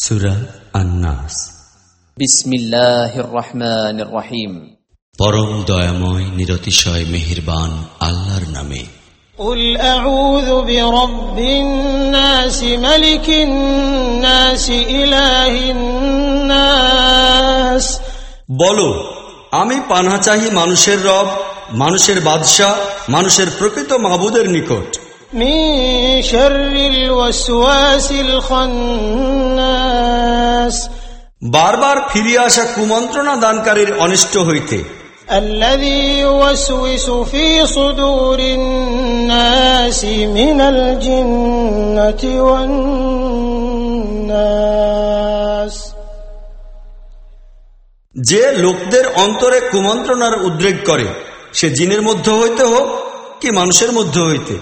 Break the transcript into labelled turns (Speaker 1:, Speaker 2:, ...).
Speaker 1: সুরা আন্নাস
Speaker 2: বিসমিল্লাহির রহমানির রহিম
Speaker 1: পরম দয়াময় নিরতিশয় মেহেরবান আল্লাহর নামে
Speaker 3: قل أعوذ برب الناس ملك الناس إله الناس
Speaker 4: বলো আমি পানা চাহি মানুষের রব মানুষের বাদশাহ মানুষের প্রকৃত মাবুদের নিকট
Speaker 3: من شر الوسواس الخناس
Speaker 4: বারবার ফিরিয়ে আসা কুমন্ত্রণা দানকারীর অনিষ্ট হইতে
Speaker 3: الذي يوسوس في صدور الناس من الجنة والناس
Speaker 4: যে লোকদের অন্তরে কুমন্ত্রণার উদ্রেক করে সে জিনের মধ্যে হইতে হোক কি মানুষের মধ্যে হইতে